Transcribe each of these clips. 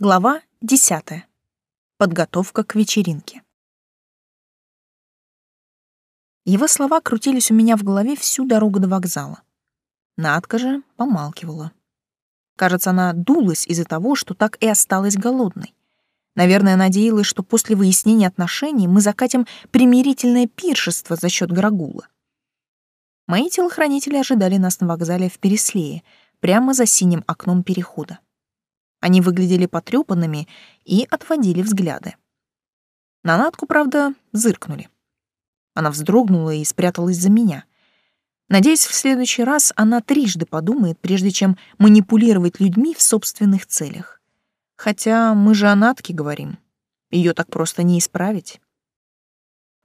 Глава 10. Подготовка к вечеринке. Его слова крутились у меня в голове всю дорогу до вокзала. Надка же помалкивала. Кажется, она дулась из-за того, что так и осталась голодной. Наверное, надеялась, что после выяснения отношений мы закатим примирительное пиршество за счет Грагула. Мои телохранители ожидали нас на вокзале в Переслее, прямо за синим окном перехода. Они выглядели потрёпанными и отводили взгляды. На Натку, правда, зыркнули. Она вздрогнула и спряталась за меня. Надеюсь, в следующий раз она трижды подумает, прежде чем манипулировать людьми в собственных целях. Хотя мы же о Натке говорим. Её так просто не исправить.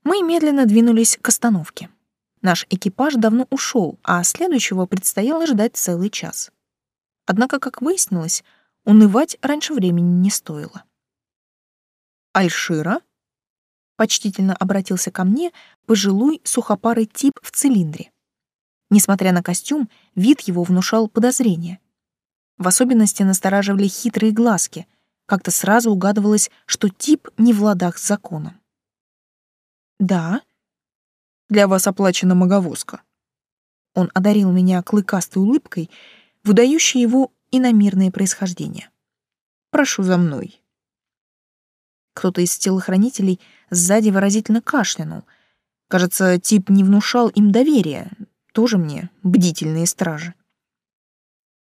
Мы медленно двинулись к остановке. Наш экипаж давно ушел, а следующего предстояло ждать целый час. Однако, как выяснилось, Унывать раньше времени не стоило. «Альшира?» — почтительно обратился ко мне пожилой сухопарый тип в цилиндре. Несмотря на костюм, вид его внушал подозрение. В особенности настораживали хитрые глазки. Как-то сразу угадывалось, что тип не в ладах с законом. «Да?» «Для вас оплачена маговозка». Он одарил меня клыкастой улыбкой, выдающей его иномирное происхождение. Прошу за мной. Кто-то из телохранителей сзади выразительно кашлянул. Кажется, тип не внушал им доверия. Тоже мне бдительные стражи.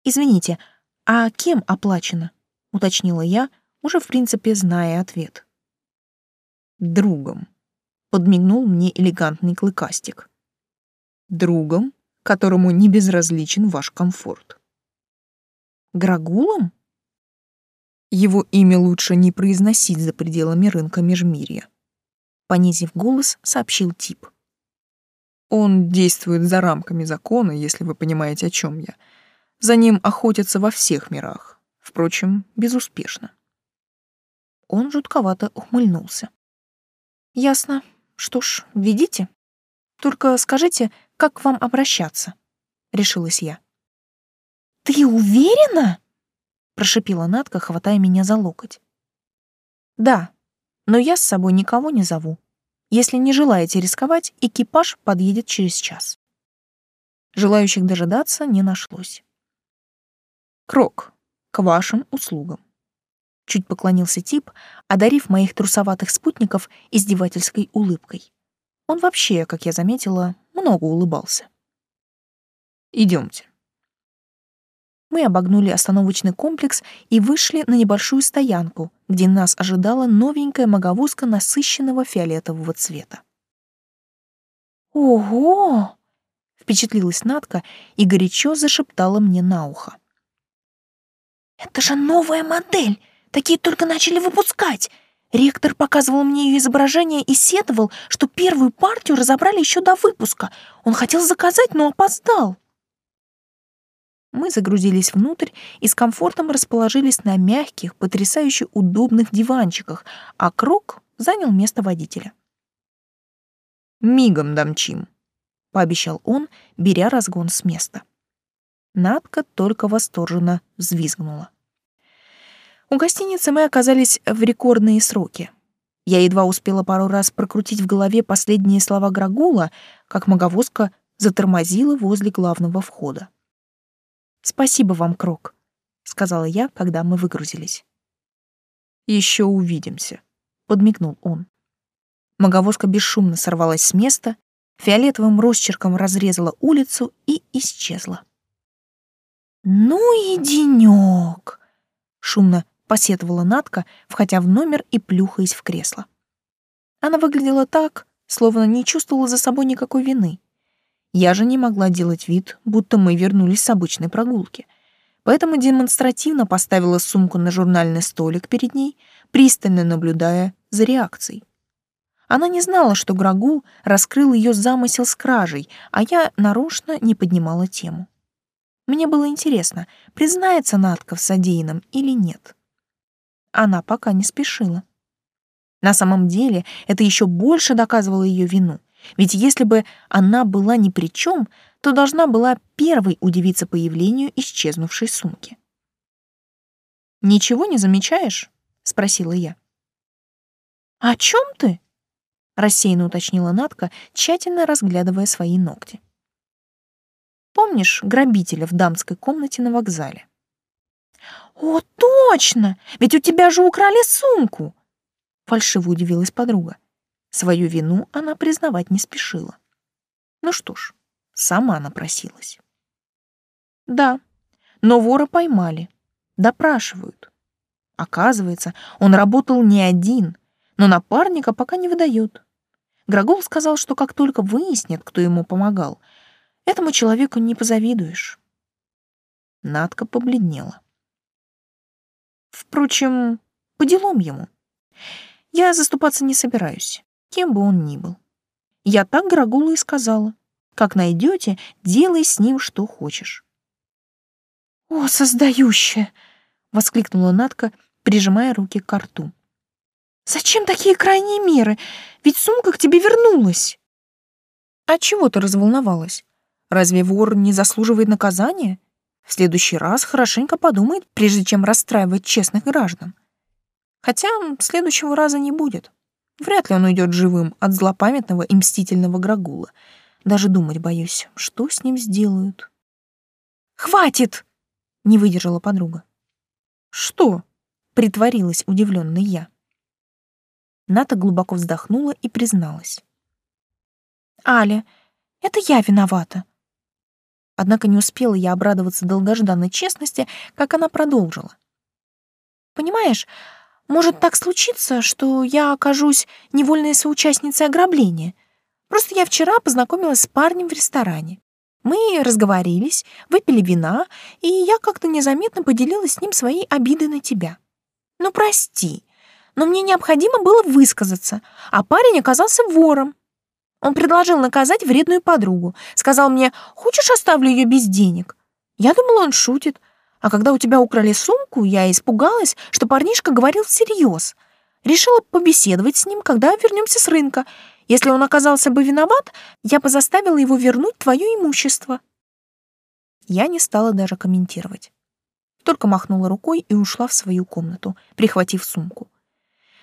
«Извините, а кем оплачено?» — уточнила я, уже в принципе зная ответ. «Другом», — подмигнул мне элегантный клыкастик. «Другом, которому не безразличен ваш комфорт». Грагулом? Его имя лучше не произносить за пределами рынка Межмирья. Понизив голос, сообщил тип. Он действует за рамками закона, если вы понимаете, о чем я. За ним охотятся во всех мирах. Впрочем, безуспешно. Он жутковато ухмыльнулся. Ясно. Что ж, ведите. Только скажите, как к вам обращаться? Решилась я. «Ты уверена?» — прошипела Натка, хватая меня за локоть. «Да, но я с собой никого не зову. Если не желаете рисковать, экипаж подъедет через час». Желающих дожидаться не нашлось. «Крок, к вашим услугам». Чуть поклонился тип, одарив моих трусоватых спутников издевательской улыбкой. Он вообще, как я заметила, много улыбался. Идемте мы обогнули остановочный комплекс и вышли на небольшую стоянку, где нас ожидала новенькая маговозка насыщенного фиолетового цвета. «Ого!» — впечатлилась Надка и горячо зашептала мне на ухо. «Это же новая модель! Такие только начали выпускать!» Ректор показывал мне ее изображение и сетовал, что первую партию разобрали еще до выпуска. Он хотел заказать, но опоздал. Мы загрузились внутрь и с комфортом расположились на мягких, потрясающе удобных диванчиках, а Крок занял место водителя. «Мигом домчим», — пообещал он, беря разгон с места. Надка только восторженно взвизгнула. У гостиницы мы оказались в рекордные сроки. Я едва успела пару раз прокрутить в голове последние слова Грагула, как маговозка затормозила возле главного входа. Спасибо вам, Крок, сказала я, когда мы выгрузились. Еще увидимся, подмигнул он. Маговозка бесшумно сорвалась с места, фиолетовым росчерком разрезала улицу и исчезла. «Ну и денёк!» — шумно посетовала Натка, входя в номер и плюхаясь в кресло. Она выглядела так, словно не чувствовала за собой никакой вины. Я же не могла делать вид, будто мы вернулись с обычной прогулки. Поэтому демонстративно поставила сумку на журнальный столик перед ней, пристально наблюдая за реакцией. Она не знала, что Грагул раскрыл ее замысел с кражей, а я нарочно не поднимала тему. Мне было интересно, признается Надка в содеянном или нет. Она пока не спешила. На самом деле это еще больше доказывало ее вину — ведь если бы она была ни при чем, то должна была первой удивиться появлению исчезнувшей сумки. «Ничего не замечаешь?» — спросила я. «О чем ты?» — рассеянно уточнила Натка, тщательно разглядывая свои ногти. «Помнишь грабителя в дамской комнате на вокзале?» «О, точно! Ведь у тебя же украли сумку!» Фальшиво удивилась подруга. Свою вину она признавать не спешила. Ну что ж, сама напросилась. Да, но вора поймали, допрашивают. Оказывается, он работал не один, но напарника пока не выдают. Грагол сказал, что как только выяснят, кто ему помогал, этому человеку не позавидуешь. Надка побледнела. Впрочем, по делам ему. Я заступаться не собираюсь, кем бы он ни был. Я так Грагулу и сказала. Как найдете, делай с ним что хочешь. «О, создающая!» — воскликнула Надка, прижимая руки к рту. «Зачем такие крайние меры? Ведь сумка к тебе вернулась!» «А чего ты разволновалась? Разве вор не заслуживает наказания? В следующий раз хорошенько подумает, прежде чем расстраивать честных граждан. Хотя следующего раза не будет. Вряд ли он уйдет живым от злопамятного и мстительного Грагула. Даже думать боюсь, что с ним сделают. «Хватит!» — не выдержала подруга. «Что?» — притворилась удивленной я. Ната глубоко вздохнула и призналась. «Аля, это я виновата». Однако не успела я обрадоваться долгожданной честности, как она продолжила. «Понимаешь, может так случиться, что я окажусь невольной соучастницей ограбления. Просто я вчера познакомилась с парнем в ресторане. Мы разговорились, выпили вина, и я как-то незаметно поделилась с ним своей обидой на тебя. Ну, прости, но мне необходимо было высказаться, а парень оказался вором. Он предложил наказать вредную подругу, сказал мне, хочешь, оставлю ее без денег? Я думала, он шутит, а когда у тебя украли сумку, я испугалась, что парнишка говорил всерьез. Решила побеседовать с ним, когда вернемся с рынка. Если он оказался бы виноват, я бы заставила его вернуть твое имущество. Я не стала даже комментировать. Только махнула рукой и ушла в свою комнату, прихватив сумку.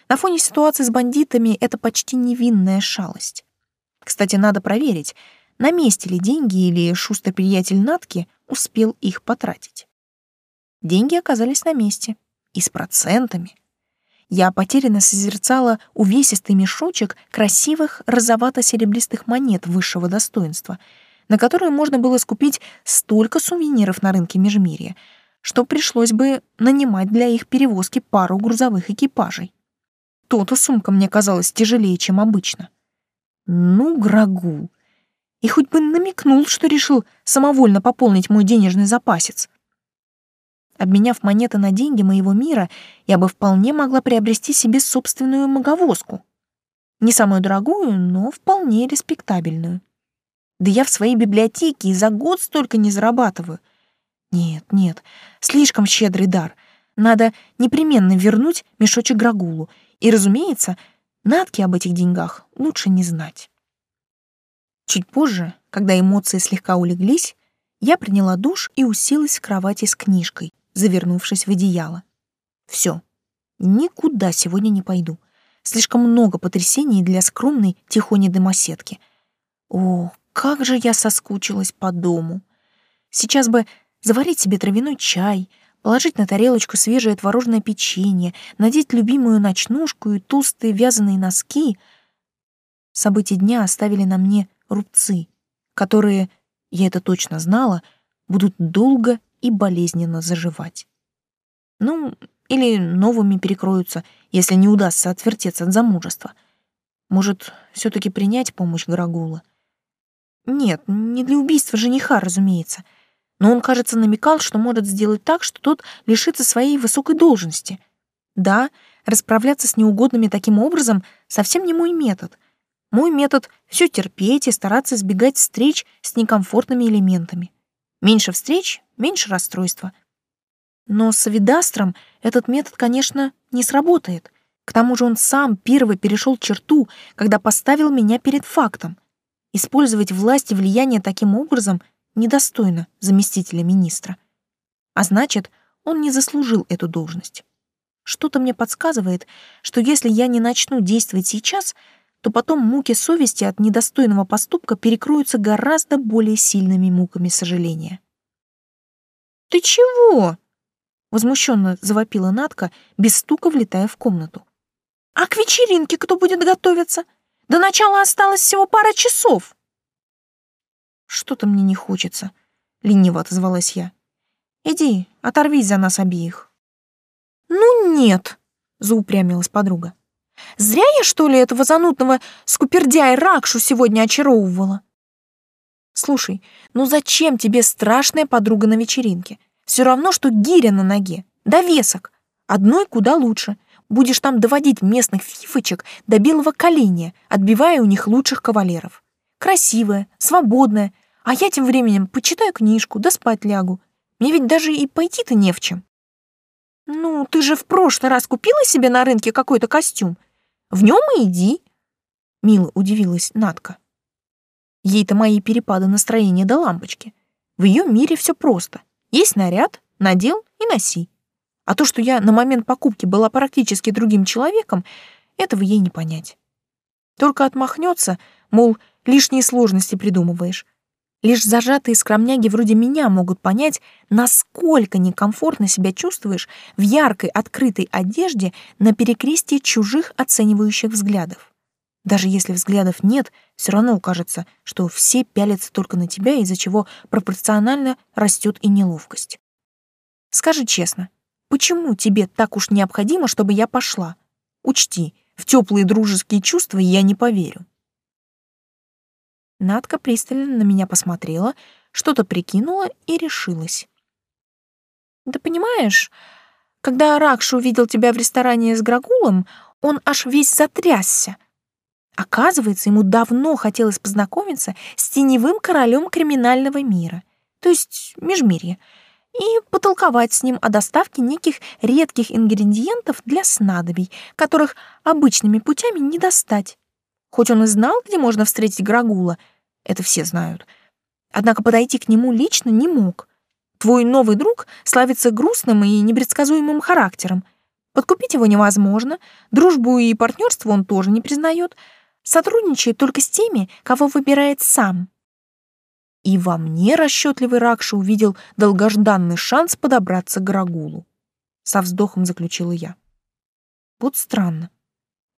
На фоне ситуации с бандитами это почти невинная шалость. Кстати, надо проверить, на месте ли деньги или шустрый приятель Натки успел их потратить. Деньги оказались на месте. И с процентами. Я потерянно созерцала увесистый мешочек красивых розовато-серебристых монет высшего достоинства, на которые можно было скупить столько сувениров на рынке Межмирья, что пришлось бы нанимать для их перевозки пару грузовых экипажей. То-то сумка мне казалась тяжелее, чем обычно. Ну, Грагул. И хоть бы намекнул, что решил самовольно пополнить мой денежный запасец. Обменяв монеты на деньги моего мира, я бы вполне могла приобрести себе собственную маговозку. Не самую дорогую, но вполне респектабельную. Да я в своей библиотеке и за год столько не зарабатываю. Нет, нет, слишком щедрый дар. Надо непременно вернуть мешочек Грагулу. И, разумеется, Натки об этих деньгах лучше не знать. Чуть позже, когда эмоции слегка улеглись, я приняла душ и уселась в кровати с книжкой, завернувшись в одеяло. Все, никуда сегодня не пойду. Слишком много потрясений для скромной тихоней домоседки. О, как же я соскучилась по дому. Сейчас бы заварить себе травяной чай, положить на тарелочку свежее творожное печенье, надеть любимую ночнушку и толстые вязаные носки. События дня оставили на мне рубцы, которые, я это точно знала, будут долго и болезненно заживать. Ну, или новыми перекроются, если не удастся отвертеться от замужества. Может, все таки принять помощь Грагула? Нет, не для убийства жениха, разумеется. Но он, кажется, намекал, что может сделать так, что тот лишится своей высокой должности. Да, расправляться с неугодными таким образом совсем не мой метод. Мой метод — все терпеть и стараться избегать встреч с некомфортными элементами. Меньше встреч — меньше расстройства. Но с Авидастром этот метод, конечно, не сработает. К тому же он сам первый перешел черту, когда поставил меня перед фактом. Использовать власть и влияние таким образом недостойно заместителя министра. А значит, он не заслужил эту должность. Что-то мне подсказывает, что если я не начну действовать сейчас, то потом муки совести от недостойного поступка перекроются гораздо более сильными муками сожаления. «Ты чего?» — возмущенно завопила Натка, без стука влетая в комнату. «А к вечеринке кто будет готовиться? До начала осталось всего пара часов!» «Что-то мне не хочется», — лениво отозвалась я. «Иди, оторвись за нас обеих». «Ну нет», — заупрямилась подруга. «Зря я, что ли, этого занудного скупердяя Ракшу сегодня очаровывала?» «Слушай, ну зачем тебе страшная подруга на вечеринке? Все равно, что гиря на ноге, довесок. Одной куда лучше. Будешь там доводить местных фифочек до белого коленя, отбивая у них лучших кавалеров. Красивая, свободная, а я тем временем почитаю книжку, да спать лягу. Мне ведь даже и пойти-то не в чем. Ну, ты же в прошлый раз купила себе на рынке какой-то костюм. В нем и иди. Мило удивилась Натка. Ей-то мои перепады настроения до лампочки. В ее мире все просто. Есть наряд, надел и носи. А то, что я на момент покупки была практически другим человеком, этого ей не понять. Только отмахнется, мол, лишние сложности придумываешь. Лишь зажатые скромняги вроде меня могут понять, насколько некомфортно себя чувствуешь в яркой открытой одежде на перекрестии чужих оценивающих взглядов. Даже если взглядов нет, все равно кажется, что все пялятся только на тебя, из-за чего пропорционально растет и неловкость. Скажи честно, почему тебе так уж необходимо, чтобы я пошла? Учти, в теплые дружеские чувства я не поверю. Надка пристально на меня посмотрела, что-то прикинула и решилась. «Да понимаешь, когда Ракша увидел тебя в ресторане с Грагулом, он аж весь затрясся. Оказывается, ему давно хотелось познакомиться с теневым королем криминального мира, то есть Межмирья, и потолковать с ним о доставке неких редких ингредиентов для снадобий, которых обычными путями не достать. Хоть он и знал, где можно встретить Грагула, это все знают, однако подойти к нему лично не мог. Твой новый друг славится грустным и непредсказуемым характером. Подкупить его невозможно, дружбу и партнерство он тоже не признает, сотрудничает только с теми, кого выбирает сам. И во мне расчетливый Ракша увидел долгожданный шанс подобраться к Грагулу. Со вздохом заключила я. Вот странно.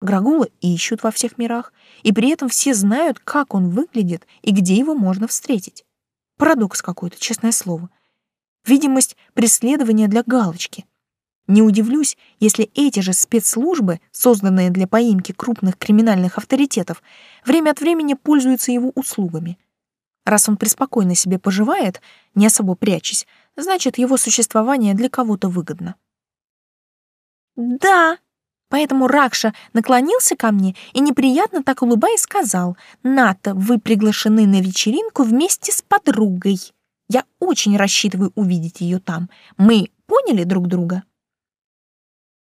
Грагула ищут во всех мирах, и при этом все знают, как он выглядит и где его можно встретить. Парадокс какой-то, честное слово. Видимость преследования для галочки. Не удивлюсь, если эти же спецслужбы, созданные для поимки крупных криминальных авторитетов, время от времени пользуются его услугами. Раз он преспокойно себе поживает, не особо прячась, значит, его существование для кого-то выгодно. «Да», Поэтому Ракша наклонился ко мне и неприятно так улыбаясь сказал, «Ната, вы приглашены на вечеринку вместе с подругой. Я очень рассчитываю увидеть ее там. Мы поняли друг друга?»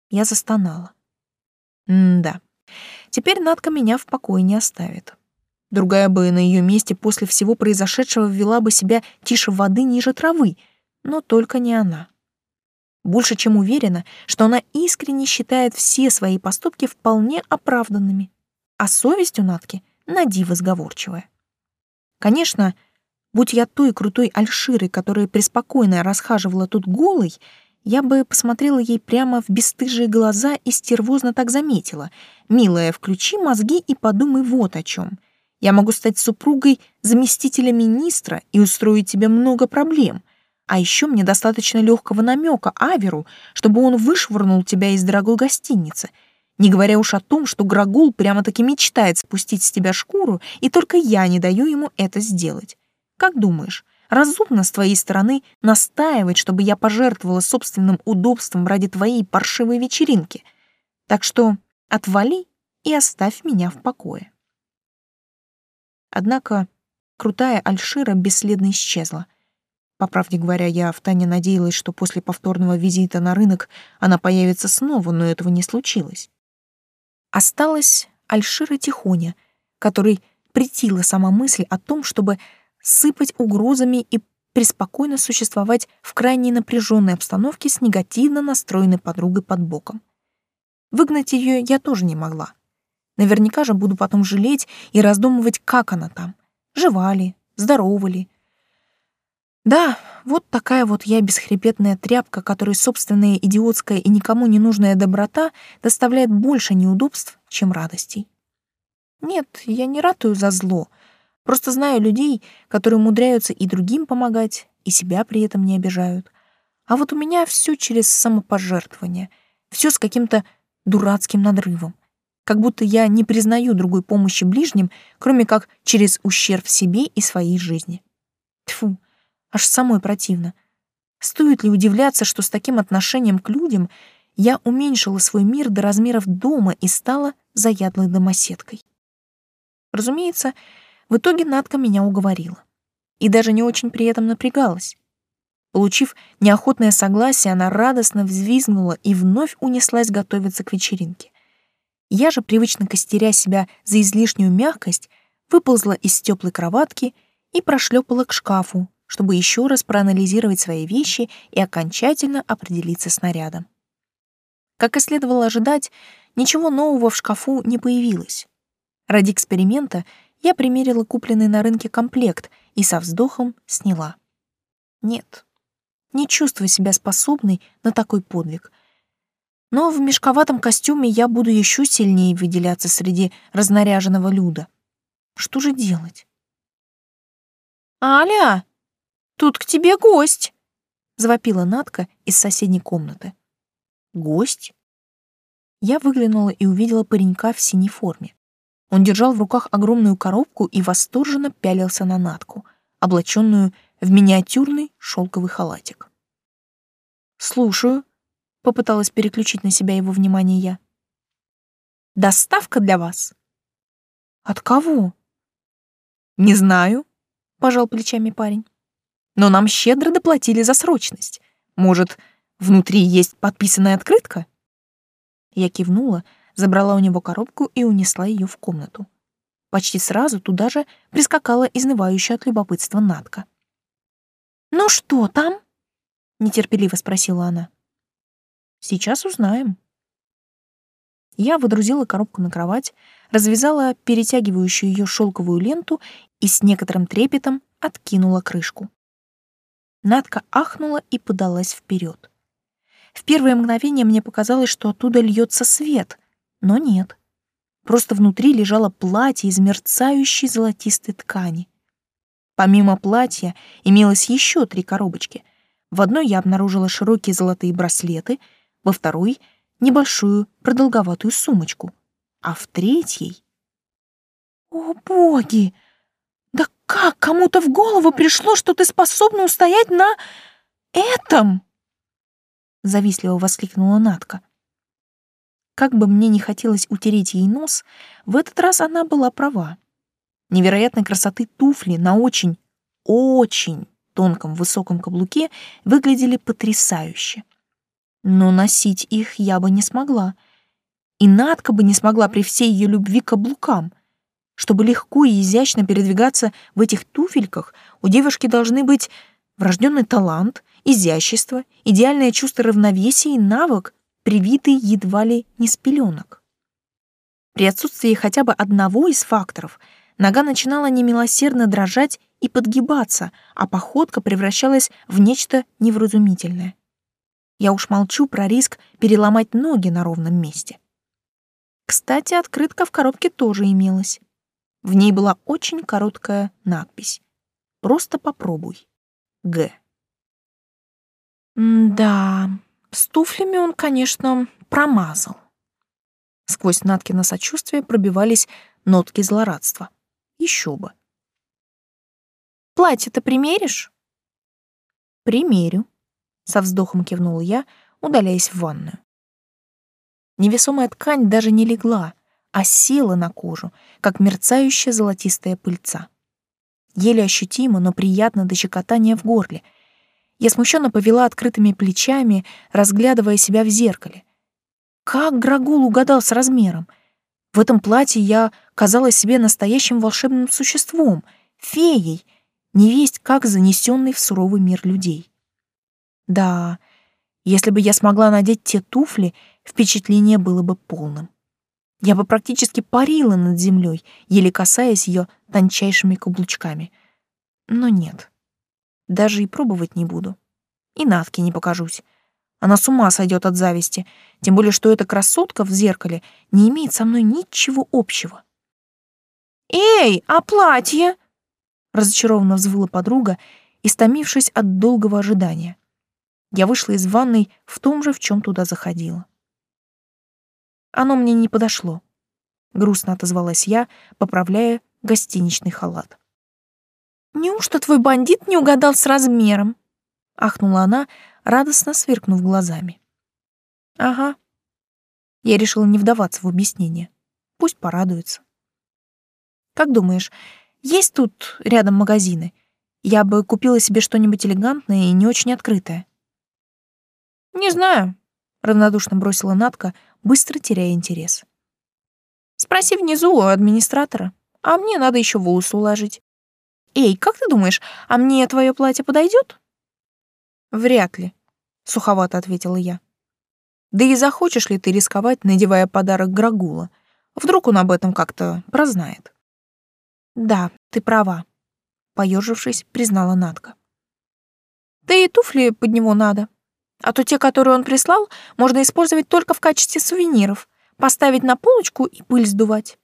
Я застонала. М-да. Теперь Натка меня в покое не оставит. Другая бы на ее месте после всего произошедшего вела бы себя тише воды ниже травы, но только не она. Больше чем уверена, что она искренне считает все свои поступки вполне оправданными, а совесть у Натки на диво сговорчивая. Конечно, будь я той крутой альширой, которая преспокойно расхаживала тут голой, я бы посмотрела ей прямо в бесстыжие глаза и стервозно так заметила. «Милая, включи мозги и подумай вот о чем. Я могу стать супругой заместителя министра и устроить тебе много проблем, а еще мне достаточно легкого намека Аверу, чтобы он вышвырнул тебя из дорогой гостиницы, не говоря уж о том, что Грагул прямо-таки мечтает спустить с тебя шкуру, и только я не даю ему это сделать. Как думаешь, разумно с твоей стороны настаивать, чтобы я пожертвовала собственным удобством ради твоей паршивой вечеринки? Так что отвали и оставь меня в покое. Однако крутая Альшира бесследно исчезла — по правде говоря, я втайне надеялась, что после повторного визита на рынок она появится снова, но этого не случилось. Осталась Альшира Тихоня, которой притила сама мысль о том, чтобы сыпать угрозами и преспокойно существовать в крайне напряженной обстановке с негативно настроенной подругой под боком. Выгнать ее я тоже не могла. Наверняка же буду потом жалеть и раздумывать, как она там. Жива ли, здорова ли. Да, вот такая вот я бесхребетная тряпка, которой собственная идиотская и никому не нужная доброта доставляет больше неудобств, чем радостей. Нет, я не ратую за зло. Просто знаю людей, которые умудряются и другим помогать, и себя при этом не обижают. А вот у меня все через самопожертвование, все с каким-то дурацким надрывом как будто я не признаю другой помощи ближним, кроме как через ущерб себе и своей жизни. Тфу, аж самой противно. Стоит ли удивляться, что с таким отношением к людям я уменьшила свой мир до размеров дома и стала заядлой домоседкой? Разумеется, в итоге Надка меня уговорила. И даже не очень при этом напрягалась. Получив неохотное согласие, она радостно взвизгнула и вновь унеслась готовиться к вечеринке. Я же, привычно костеря себя за излишнюю мягкость, выползла из теплой кроватки и прошлепала к шкафу, чтобы еще раз проанализировать свои вещи и окончательно определиться с нарядом. Как и следовало ожидать, ничего нового в шкафу не появилось. Ради эксперимента я примерила купленный на рынке комплект и со вздохом сняла. Нет, не чувствую себя способной на такой подвиг, но в мешковатом костюме я буду еще сильнее выделяться среди разнаряженного люда. Что же делать? «Аля, тут к тебе гость!» — завопила Натка из соседней комнаты. «Гость?» Я выглянула и увидела паренька в синей форме. Он держал в руках огромную коробку и восторженно пялился на Натку, облаченную в миниатюрный шелковый халатик. «Слушаю», Попыталась переключить на себя его внимание я. «Доставка для вас». «От кого?» «Не знаю», — пожал плечами парень. «Но нам щедро доплатили за срочность. Может, внутри есть подписанная открытка?» Я кивнула, забрала у него коробку и унесла ее в комнату. Почти сразу туда же прискакала изнывающая от любопытства Натка. «Ну что там?» — нетерпеливо спросила она. Сейчас узнаем. Я выдрузила коробку на кровать, развязала перетягивающую ее шелковую ленту и с некоторым трепетом откинула крышку. Надка ахнула и подалась вперед. В первое мгновение мне показалось, что оттуда льется свет, но нет. Просто внутри лежало платье из мерцающей золотистой ткани. Помимо платья имелось еще три коробочки. В одной я обнаружила широкие золотые браслеты — во второй — небольшую продолговатую сумочку, а в третьей... «О, боги! Да как кому-то в голову пришло, что ты способна устоять на этом?» Завистливо воскликнула Натка. Как бы мне не хотелось утереть ей нос, в этот раз она была права. Невероятной красоты туфли на очень, очень тонком высоком каблуке выглядели потрясающе но носить их я бы не смогла. И Надка бы не смогла при всей ее любви к каблукам. Чтобы легко и изящно передвигаться в этих туфельках, у девушки должны быть врожденный талант, изящество, идеальное чувство равновесия и навык, привитый едва ли не с пеленок. При отсутствии хотя бы одного из факторов нога начинала немилосердно дрожать и подгибаться, а походка превращалась в нечто невразумительное. Я уж молчу про риск переломать ноги на ровном месте. Кстати, открытка в коробке тоже имелась. В ней была очень короткая надпись. «Просто попробуй. Г». «Да, с туфлями он, конечно, промазал». Сквозь Наткино сочувствие пробивались нотки злорадства. Еще бы. «Платье-то примеришь?» «Примерю», со вздохом кивнул я, удаляясь в ванную. Невесомая ткань даже не легла, а села на кожу, как мерцающая золотистая пыльца. Еле ощутимо, но приятно до щекотания в горле. Я смущенно повела открытыми плечами, разглядывая себя в зеркале. Как Грагул угадал с размером? В этом платье я казалась себе настоящим волшебным существом, феей, не весть как занесенный в суровый мир людей. Да, если бы я смогла надеть те туфли, впечатление было бы полным. Я бы практически парила над землей, еле касаясь ее тончайшими каблучками. Но нет, даже и пробовать не буду. И Натке не покажусь. Она с ума сойдет от зависти, тем более что эта красотка в зеркале не имеет со мной ничего общего. «Эй, а платье?» Разочарованно взвыла подруга, истомившись от долгого ожидания. Я вышла из ванной в том же, в чем туда заходила. Оно мне не подошло. Грустно отозвалась я, поправляя гостиничный халат. «Неужто твой бандит не угадал с размером?» — ахнула она, радостно сверкнув глазами. «Ага». Я решила не вдаваться в объяснение. Пусть порадуется. «Как думаешь, есть тут рядом магазины? Я бы купила себе что-нибудь элегантное и не очень открытое». «Не знаю», — равнодушно бросила Натка, быстро теряя интерес. «Спроси внизу у администратора, а мне надо еще волосы уложить. Эй, как ты думаешь, а мне твое платье подойдет? Вряд ли, суховато ответила я. Да и захочешь ли ты рисковать, надевая подарок Грагула? Вдруг он об этом как-то прознает. Да, ты права, поежившись, признала Натка. Да и туфли под него надо. А то те, которые он прислал, можно использовать только в качестве сувениров, поставить на полочку и пыль сдувать.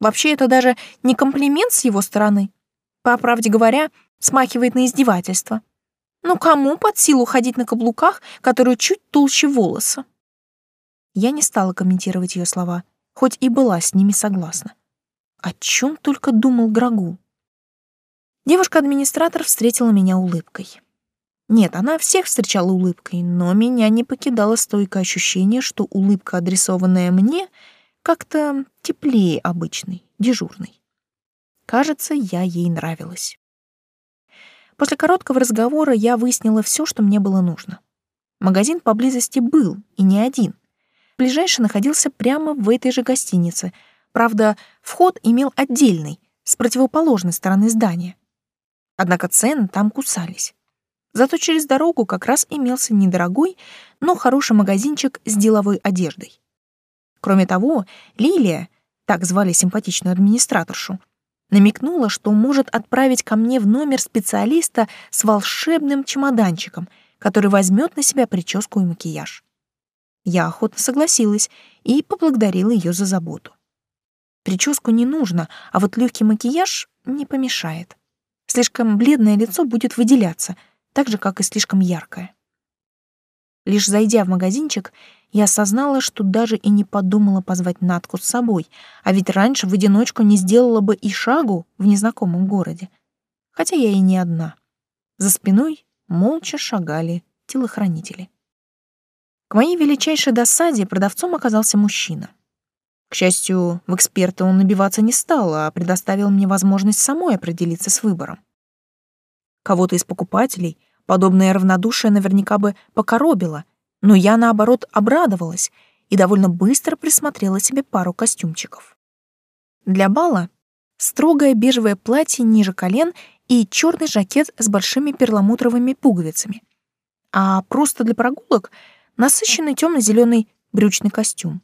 Вообще это даже не комплимент с его стороны. По правде говоря, смахивает на издевательство. Ну кому под силу ходить на каблуках, которые чуть толще волоса? Я не стала комментировать ее слова, хоть и была с ними согласна. О чем только думал Грагу? Девушка-администратор встретила меня улыбкой. Нет, она всех встречала улыбкой, но меня не покидало стойкое ощущение, что улыбка, адресованная мне, как-то теплее обычной, дежурной. Кажется, я ей нравилась. После короткого разговора я выяснила все, что мне было нужно. Магазин поблизости был, и не один. Ближайший находился прямо в этой же гостинице. Правда, вход имел отдельный, с противоположной стороны здания. Однако цены там кусались. Зато через дорогу как раз имелся недорогой, но хороший магазинчик с деловой одеждой. Кроме того, Лилия, так звали симпатичную администраторшу, намекнула, что может отправить ко мне в номер специалиста с волшебным чемоданчиком, который возьмет на себя прическу и макияж. Я охотно согласилась и поблагодарила ее за заботу. Прическу не нужно, а вот легкий макияж не помешает. Слишком бледное лицо будет выделяться, так же, как и слишком яркое. Лишь зайдя в магазинчик, я осознала, что даже и не подумала позвать Натку с собой, а ведь раньше в одиночку не сделала бы и шагу в незнакомом городе. Хотя я и не одна. За спиной молча шагали телохранители. К моей величайшей досаде продавцом оказался мужчина. К счастью, в эксперта он набиваться не стал, а предоставил мне возможность самой определиться с выбором. Кого-то из покупателей подобное равнодушие наверняка бы покоробило — но я, наоборот, обрадовалась и довольно быстро присмотрела себе пару костюмчиков. Для бала строгое бежевое платье ниже колен и черный жакет с большими перламутровыми пуговицами. А просто для прогулок насыщенный темно-зеленый брючный костюм.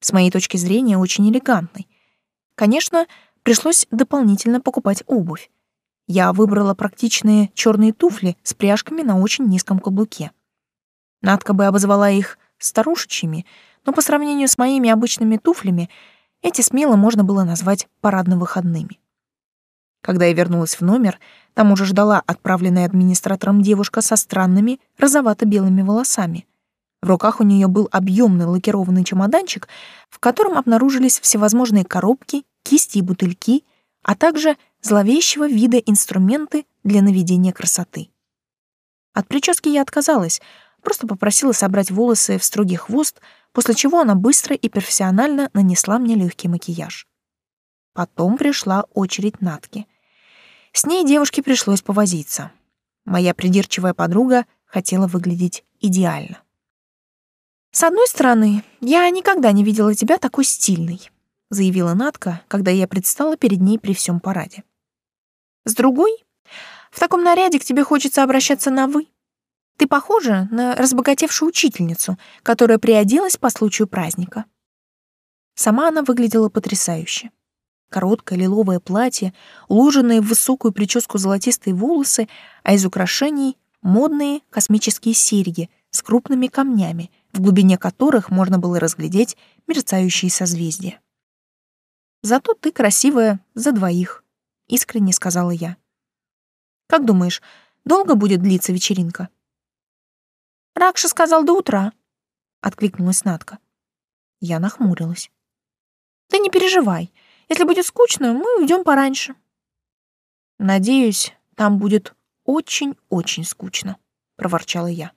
С моей точки зрения, очень элегантный. Конечно, пришлось дополнительно покупать обувь. Я выбрала практичные черные туфли с пряжками на очень низком каблуке. Надка бы обозвала их старушечьими, но по сравнению с моими обычными туфлями эти смело можно было назвать парадно-выходными. Когда я вернулась в номер, там уже ждала отправленная администратором девушка со странными розовато-белыми волосами. В руках у нее был объемный лакированный чемоданчик, в котором обнаружились всевозможные коробки, кисти и бутыльки, а также зловещего вида инструменты для наведения красоты. От прически я отказалась — просто попросила собрать волосы в строгий хвост, после чего она быстро и профессионально нанесла мне легкий макияж. Потом пришла очередь Натки. С ней девушке пришлось повозиться. Моя придирчивая подруга хотела выглядеть идеально. «С одной стороны, я никогда не видела тебя такой стильной», заявила Натка, когда я предстала перед ней при всем параде. «С другой, В таком наряде к тебе хочется обращаться на «вы». Ты похожа на разбогатевшую учительницу, которая приоделась по случаю праздника. Сама она выглядела потрясающе. Короткое лиловое платье, уложенные в высокую прическу золотистые волосы, а из украшений — модные космические серьги с крупными камнями, в глубине которых можно было разглядеть мерцающие созвездия. «Зато ты красивая за двоих», — искренне сказала я. «Как думаешь, долго будет длиться вечеринка?» «Ракша сказал до утра», — откликнулась Надка. Я нахмурилась. «Ты не переживай. Если будет скучно, мы уйдем пораньше». «Надеюсь, там будет очень-очень скучно», — проворчала я.